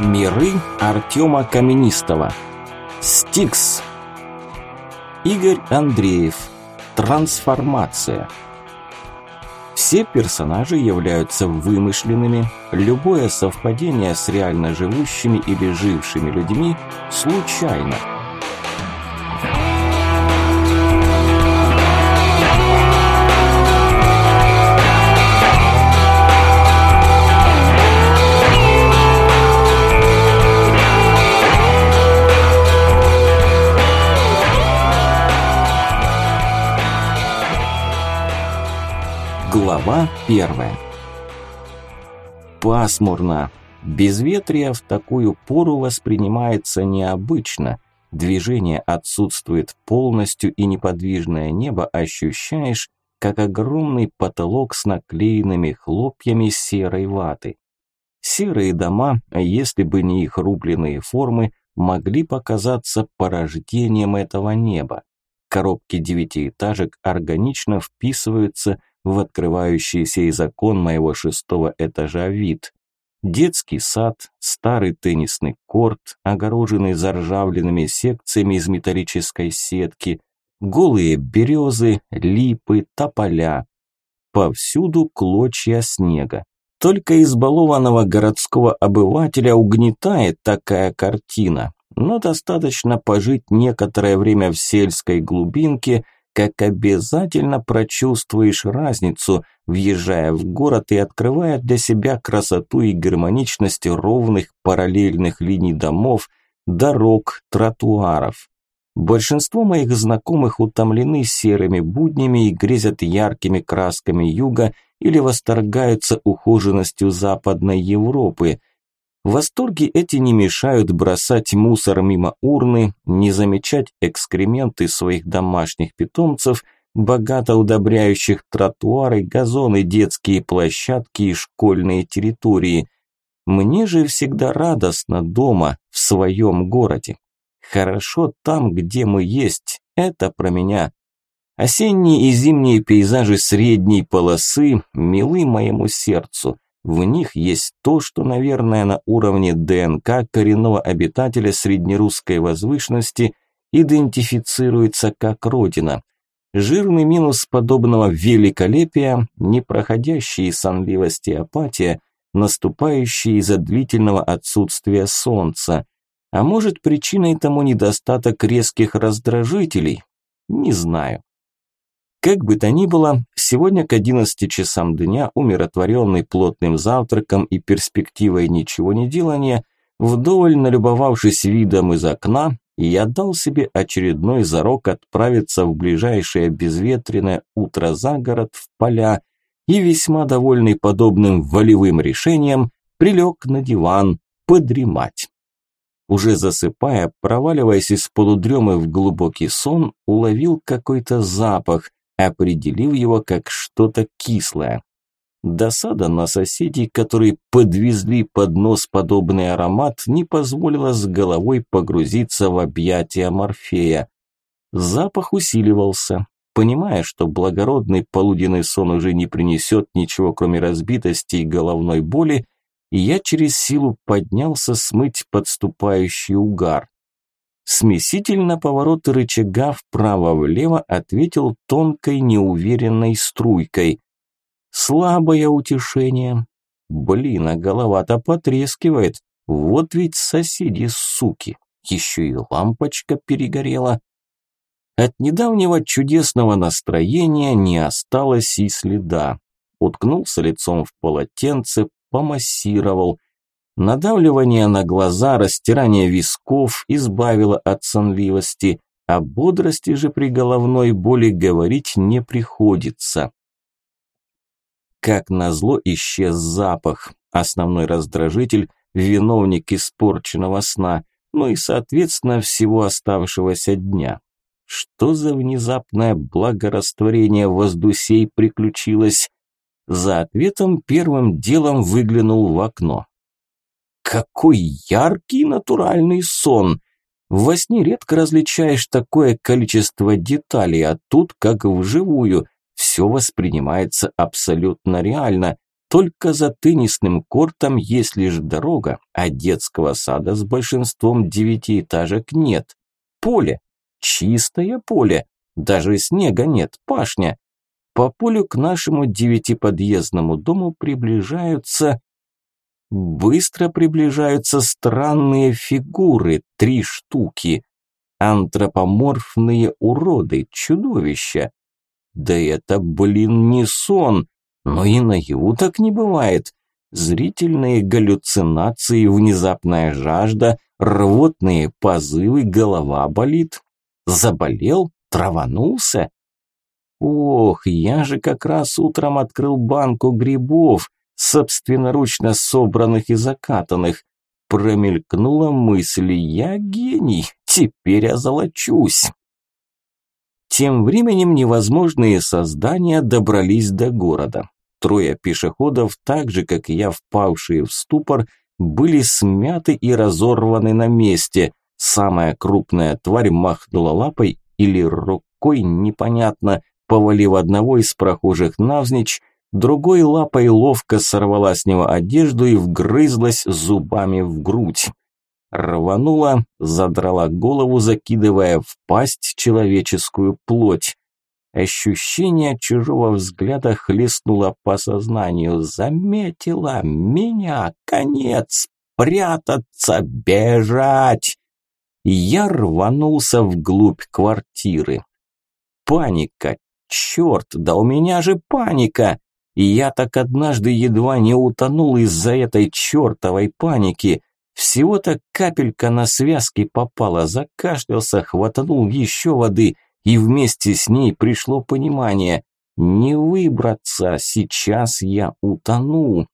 Миры Артема Каменистого. Стикс. Игорь Андреев. Трансформация. Все персонажи являются вымышленными, любое совпадение с реально живущими или жившими людьми случайно – Глава первая. Пасмурно. Безветрие в такую пору воспринимается необычно. Движение отсутствует полностью и неподвижное небо ощущаешь, как огромный потолок с наклеенными хлопьями серой ваты. Серые дома, если бы не их рубленые формы, могли показаться порождением этого неба. Коробки девятиэтажек органично вписываются в открывающийся из окон моего шестого этажа вид. Детский сад, старый теннисный корт, огороженный заржавленными секциями из металлической сетки, голые березы, липы, тополя. Повсюду клочья снега. Только избалованного городского обывателя угнетает такая картина, но достаточно пожить некоторое время в сельской глубинке – как обязательно прочувствуешь разницу, въезжая в город и открывая для себя красоту и гармоничность ровных параллельных линий домов, дорог, тротуаров. Большинство моих знакомых утомлены серыми буднями и грезят яркими красками юга или восторгаются ухоженностью Западной Европы – Восторги эти не мешают бросать мусор мимо урны, не замечать экскременты своих домашних питомцев, богато удобряющих тротуары, газоны, детские площадки и школьные территории. Мне же всегда радостно дома, в своем городе. Хорошо там, где мы есть, это про меня. Осенние и зимние пейзажи средней полосы милы моему сердцу – в них есть то, что, наверное, на уровне ДНК коренного обитателя среднерусской возвышенности идентифицируется как родина. Жирный минус подобного великолепия – непроходящие сонливости и апатия, наступающие из-за длительного отсутствия солнца. А может, причиной тому недостаток резких раздражителей? Не знаю. Как бы то ни было, сегодня к 11 часам дня, умиротворенный плотным завтраком и перспективой ничего не делания, вдоволь налюбовавшись видом из окна, я дал себе очередной зарок отправиться в ближайшее безветренное утро за город в поля и, весьма довольный подобным волевым решением, прилег на диван подремать. Уже засыпая, проваливаясь из полудремы в глубокий сон, уловил какой-то запах, определив его как что-то кислое. Досада на соседей, которые подвезли под нос подобный аромат, не позволила с головой погрузиться в объятия Морфея. Запах усиливался. Понимая, что благородный полуденный сон уже не принесет ничего, кроме разбитости и головной боли, я через силу поднялся смыть подступающий угар. Смеситель на повороты рычага вправо-влево ответил тонкой неуверенной струйкой. Слабое утешение. Блин, а голова-то потрескивает. Вот ведь соседи суки. Еще и лампочка перегорела. От недавнего чудесного настроения не осталось и следа. Уткнулся лицом в полотенце, помассировал – Надавливание на глаза, растирание висков избавило от сонливости, а бодрости же при головной боли говорить не приходится. Как назло исчез запах, основной раздражитель, виновник испорченного сна, ну и, соответственно, всего оставшегося дня. Что за внезапное благорастворение воздусей приключилось? За ответом первым делом выглянул в окно. Какой яркий натуральный сон! Во сне редко различаешь такое количество деталей, а тут, как вживую, все воспринимается абсолютно реально. Только за теннисным кортом есть лишь дорога, а детского сада с большинством девятиэтажек нет. Поле. Чистое поле. Даже снега нет, пашня. По полю к нашему девятиподъездному дому приближаются... Быстро приближаются странные фигуры, три штуки. Антропоморфные уроды, чудовища. Да это, блин, не сон. Но и наяву так не бывает. Зрительные галлюцинации, внезапная жажда, рвотные позывы, голова болит. Заболел? Траванулся? Ох, я же как раз утром открыл банку грибов, собственноручно собранных и закатанных. Промелькнула мысль, я гений, теперь озолочусь. Тем временем невозможные создания добрались до города. Трое пешеходов, так же, как и я, впавшие в ступор, были смяты и разорваны на месте. Самая крупная тварь махнула лапой или рукой, непонятно, повалив одного из прохожих навзничь, другой лапой ловко сорвала с него одежду и вгрызлась зубами в грудь рванула, задрала голову, закидывая в пасть человеческую плоть. Ощущение чужого взгляда хлестнуло по сознанию. Заметила меня, конец, прятаться, бежать. Я рванулся вглубь квартиры. Паника, черт, да у меня же паника. И я так однажды едва не утонул из-за этой чертовой паники. Всего-то капелька на связки попала, закашлялся, хватанул еще воды, и вместе с ней пришло понимание. Не выбраться, сейчас я утону.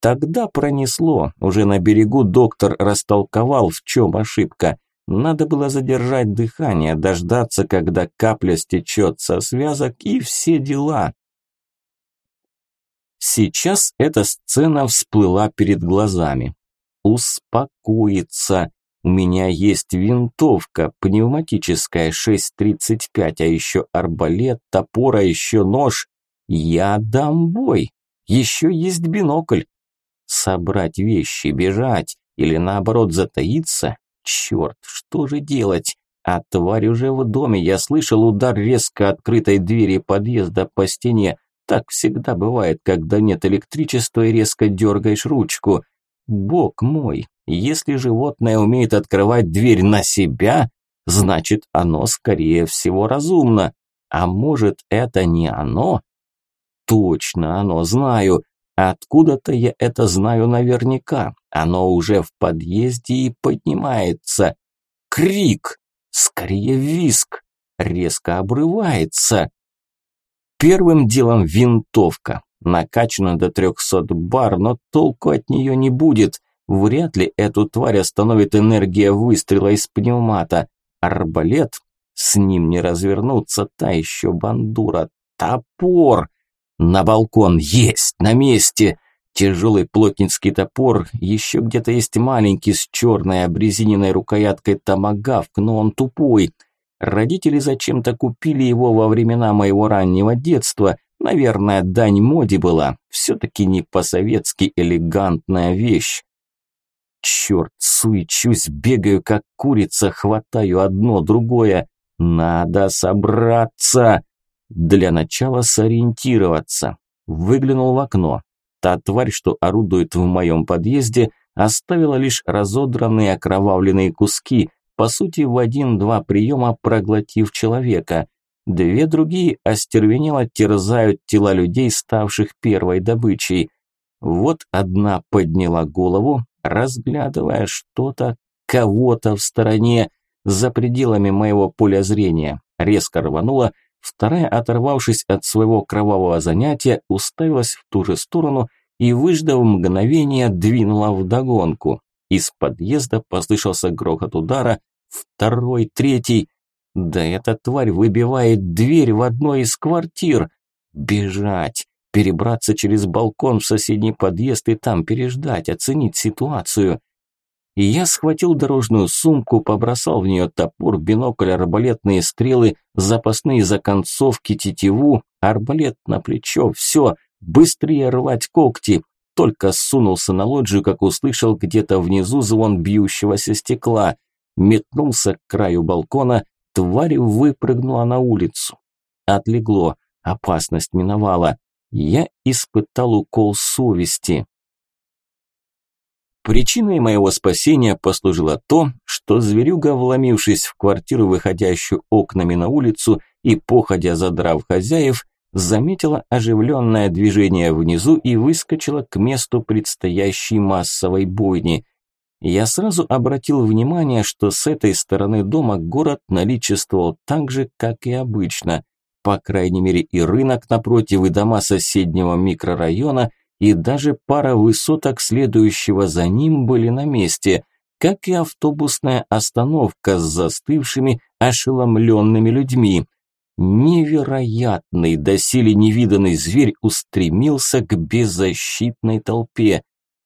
Тогда пронесло, уже на берегу доктор растолковал, в чем ошибка. Надо было задержать дыхание, дождаться, когда капля стечет со связок и все дела. Сейчас эта сцена всплыла перед глазами успокоиться. У меня есть винтовка, пневматическая 6.35, а еще арбалет, топор, а еще нож. Я дам бой. Еще есть бинокль. Собрать вещи, бежать или наоборот затаиться? Черт, что же делать? А тварь уже в доме. Я слышал удар резко открытой двери подъезда по стене. Так всегда бывает, когда нет электричества и резко дергаешь ручку. Бог мой, если животное умеет открывать дверь на себя, значит оно скорее всего разумно. А может это не оно? Точно оно, знаю. Откуда-то я это знаю наверняка. Оно уже в подъезде и поднимается. Крик! Скорее виск! Резко обрывается. Первым делом винтовка. Накачана до 300 бар, но толку от нее не будет. Вряд ли эту тварь остановит энергия выстрела из пневмата. Арбалет? С ним не развернуться, та еще бандура. Топор! На балкон есть, на месте. Тяжелый плотницкий топор, еще где-то есть маленький с черной обрезиненной рукояткой томагавк, но он тупой. Родители зачем-то купили его во времена моего раннего детства, Наверное, дань моде была. Все-таки не по-советски элегантная вещь. Черт, суечусь, бегаю как курица, хватаю одно, другое. Надо собраться. Для начала сориентироваться. Выглянул в окно. Та тварь, что орудует в моем подъезде, оставила лишь разодранные окровавленные куски, по сути в один-два приема проглотив человека. Две другие остервенело терзают тела людей, ставших первой добычей. Вот одна подняла голову, разглядывая что-то, кого-то в стороне, за пределами моего поля зрения. Резко рванула, вторая, оторвавшись от своего кровавого занятия, уставилась в ту же сторону и, выждав мгновение, двинула вдогонку. Из подъезда послышался грохот удара, второй, третий. Да эта тварь выбивает дверь в одной из квартир. Бежать, перебраться через балкон в соседний подъезд и там переждать, оценить ситуацию. И я схватил дорожную сумку, побросал в нее топор, бинокль, арбалетные стрелы, запасные законцовки, тетиву, арбалет на плечо, все, Быстрее рвать когти! Только сунулся на лоджию, как услышал где-то внизу звон бьющегося стекла. Метнулся к краю балкона, тварь выпрыгнула на улицу. Отлегло, опасность миновала. Я испытал укол совести. Причиной моего спасения послужило то, что зверюга, вломившись в квартиру, выходящую окнами на улицу и походя задрав хозяев, заметила оживленное движение внизу и выскочила к месту предстоящей массовой бойни. Я сразу обратил внимание, что с этой стороны дома город наличествовал так же, как и обычно. По крайней мере и рынок напротив, и дома соседнего микрорайона – и даже пара высоток, следующего за ним, были на месте, как и автобусная остановка с застывшими, ошеломленными людьми. Невероятный, доселе невиданный зверь устремился к беззащитной толпе.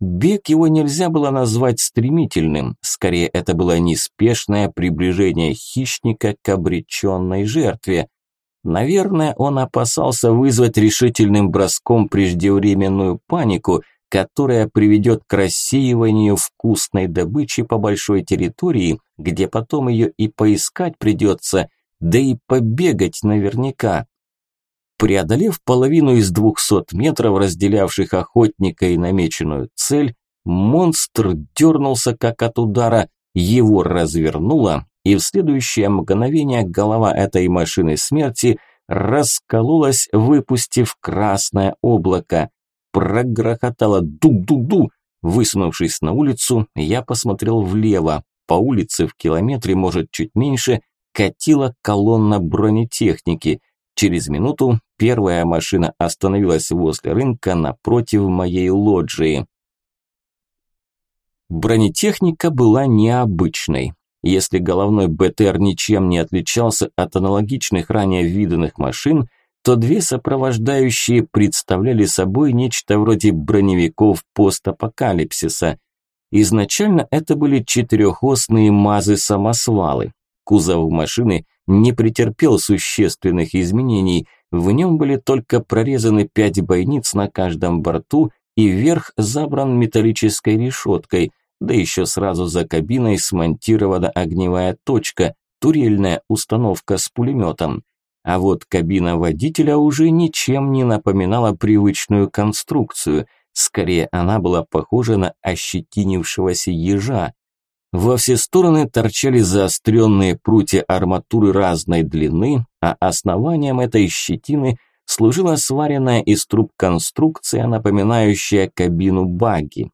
Бег его нельзя было назвать стремительным, скорее это было неспешное приближение хищника к обреченной жертве. Наверное, он опасался вызвать решительным броском преждевременную панику, которая приведет к рассеиванию вкусной добычи по большой территории, где потом ее и поискать придется, да и побегать наверняка. Преодолев половину из двухсот метров, разделявших охотника и намеченную цель, монстр дернулся как от удара, его развернуло, и в следующее мгновение голова этой машины смерти раскололась, выпустив красное облако. Прогрохотало ду-ду-ду. Высунувшись на улицу, я посмотрел влево. По улице в километре, может, чуть меньше, катила колонна бронетехники. Через минуту первая машина остановилась возле рынка напротив моей лоджии. Бронетехника была необычной. Если головной БТР ничем не отличался от аналогичных ранее виданных машин, то две сопровождающие представляли собой нечто вроде броневиков постапокалипсиса. Изначально это были четырехосные МАЗы-самосвалы. Кузов машины не претерпел существенных изменений, в нем были только прорезаны пять бойниц на каждом борту и верх забран металлической решеткой – да еще сразу за кабиной смонтирована огневая точка, турельная установка с пулеметом. А вот кабина водителя уже ничем не напоминала привычную конструкцию, скорее она была похожа на ощетинившегося ежа. Во все стороны торчали заостренные прутья арматуры разной длины, а основанием этой щетины служила сваренная из труб конструкция, напоминающая кабину багги.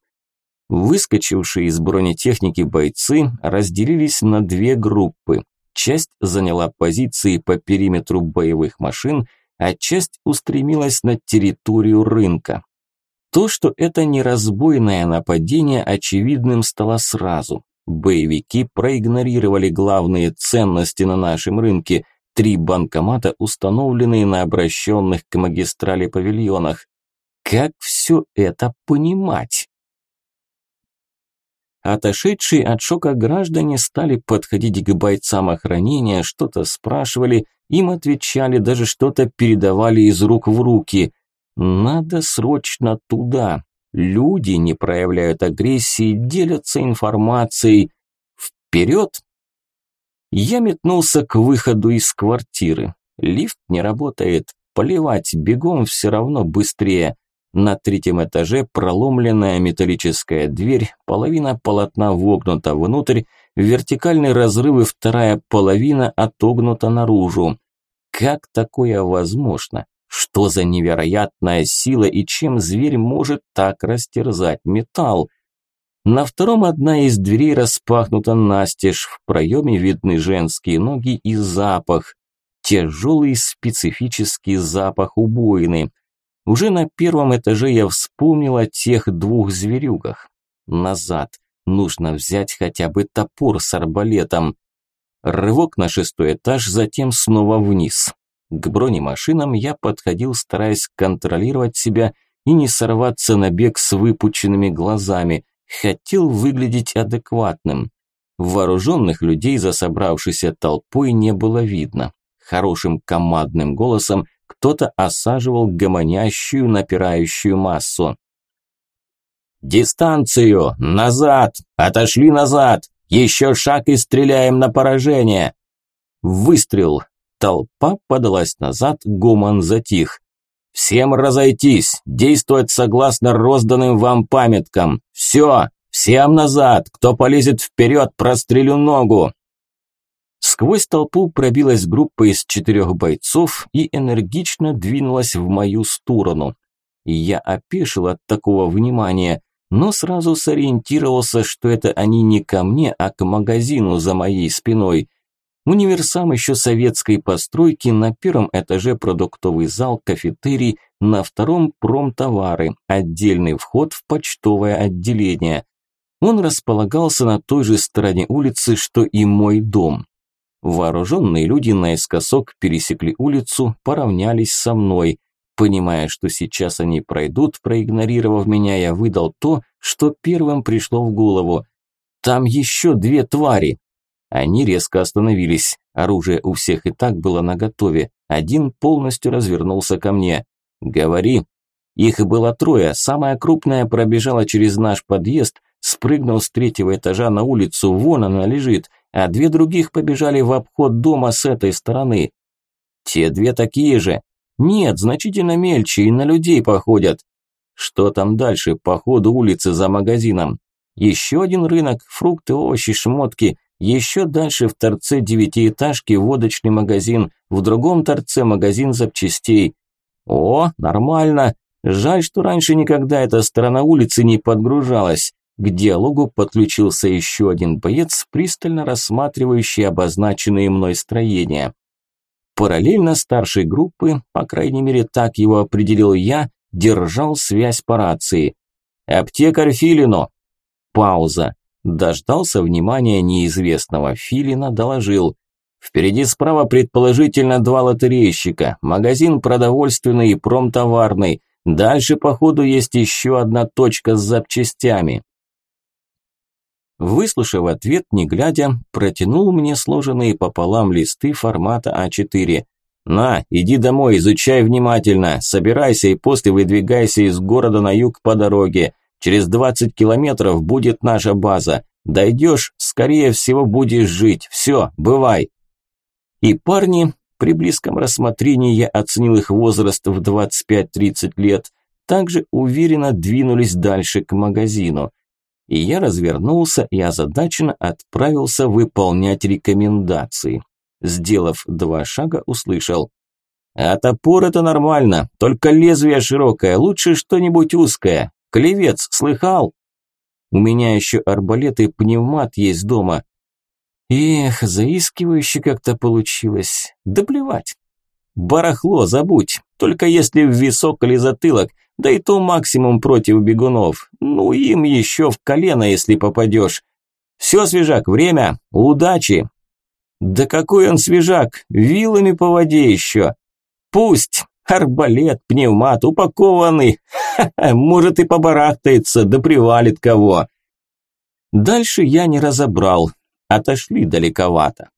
Выскочившие из бронетехники бойцы разделились на две группы. Часть заняла позиции по периметру боевых машин, а часть устремилась на территорию рынка. То, что это не разбойное нападение, очевидным стало сразу. Боевики проигнорировали главные ценности на нашем рынке – три банкомата, установленные на обращенных к магистрали павильонах. Как все это понимать? Отошедшие от шока граждане стали подходить к бойцам охранения, что-то спрашивали, им отвечали, даже что-то передавали из рук в руки. Надо срочно туда. Люди не проявляют агрессии, делятся информацией. Вперед! Я метнулся к выходу из квартиры. Лифт не работает. Поливать бегом все равно быстрее. На третьем этаже проломленная металлическая дверь, половина полотна вогнута внутрь, вертикальные разрывы вторая половина отогнута наружу. Как такое возможно? Что за невероятная сила и чем зверь может так растерзать металл? На втором одна из дверей распахнута настежь, в проеме видны женские ноги и запах. Тяжелый специфический запах убоины. Уже на первом этаже я вспомнил о тех двух зверюгах. Назад. Нужно взять хотя бы топор с арбалетом. Рывок на шестой этаж, затем снова вниз. К бронемашинам я подходил, стараясь контролировать себя и не сорваться на бег с выпученными глазами. Хотел выглядеть адекватным. Вооруженных людей за собравшейся толпой не было видно. Хорошим командным голосом кто-то осаживал гомонящую, напирающую массу. «Дистанцию! Назад! Отошли назад! Еще шаг и стреляем на поражение!» Выстрел! Толпа подалась назад, гомон затих. «Всем разойтись! Действовать согласно розданным вам памяткам! Все! Всем назад! Кто полезет вперед, прострелю ногу!» Сквозь толпу пробилась группа из четырех бойцов и энергично двинулась в мою сторону. Я опешил от такого внимания, но сразу сориентировался, что это они не ко мне, а к магазину за моей спиной. Универсам еще советской постройки, на первом этаже продуктовый зал, кафетерий, на втором промтовары, отдельный вход в почтовое отделение. Он располагался на той же стороне улицы, что и мой дом. Вооруженные люди наискосок пересекли улицу, поравнялись со мной. Понимая, что сейчас они пройдут, проигнорировав меня, я выдал то, что первым пришло в голову. «Там еще две твари!» Они резко остановились. Оружие у всех и так было наготове. Один полностью развернулся ко мне. «Говори». Их было трое. Самая крупная пробежала через наш подъезд, спрыгнул с третьего этажа на улицу, вон она лежит а две других побежали в обход дома с этой стороны. Те две такие же. Нет, значительно мельче и на людей походят. Что там дальше по ходу улицы за магазином? Еще один рынок, фрукты, овощи, шмотки. Еще дальше в торце девятиэтажки водочный магазин, в другом торце магазин запчастей. О, нормально. Жаль, что раньше никогда эта сторона улицы не подгружалась. К диалогу подключился еще один боец, пристально рассматривающий обозначенные мной строения. Параллельно старшей группы, по крайней мере так его определил я, держал связь по рации. «Аптекарь Филино!» Пауза. Дождался внимания неизвестного Филина, доложил. Впереди справа предположительно два лотерейщика, магазин продовольственный и промтоварный. Дальше по ходу есть еще одна точка с запчастями. Выслушав ответ, не глядя, протянул мне сложенные пополам листы формата А4. «На, иди домой, изучай внимательно, собирайся и после выдвигайся из города на юг по дороге. Через 20 километров будет наша база. Дойдешь, скорее всего, будешь жить. Все, бывай». И парни, при близком рассмотрении я оценил их возраст в 25-30 лет, также уверенно двинулись дальше к магазину и я развернулся и озадаченно отправился выполнять рекомендации. Сделав два шага, услышал. «А топор это нормально, только лезвие широкое, лучше что-нибудь узкое. Клевец, слыхал?» «У меня еще арбалет и пневмат есть дома». «Эх, заискивающе как-то получилось. Да плевать. Барахло забудь, только если в висок или затылок, да и то максимум против бегунов. Ну, им еще в колено, если попадешь. Все, свежак, время, удачи. Да какой он свежак, вилами по воде еще. Пусть, арбалет, пневмат, упакованный. Ха -ха, может и побарахтается, да привалит кого. Дальше я не разобрал, отошли далековато.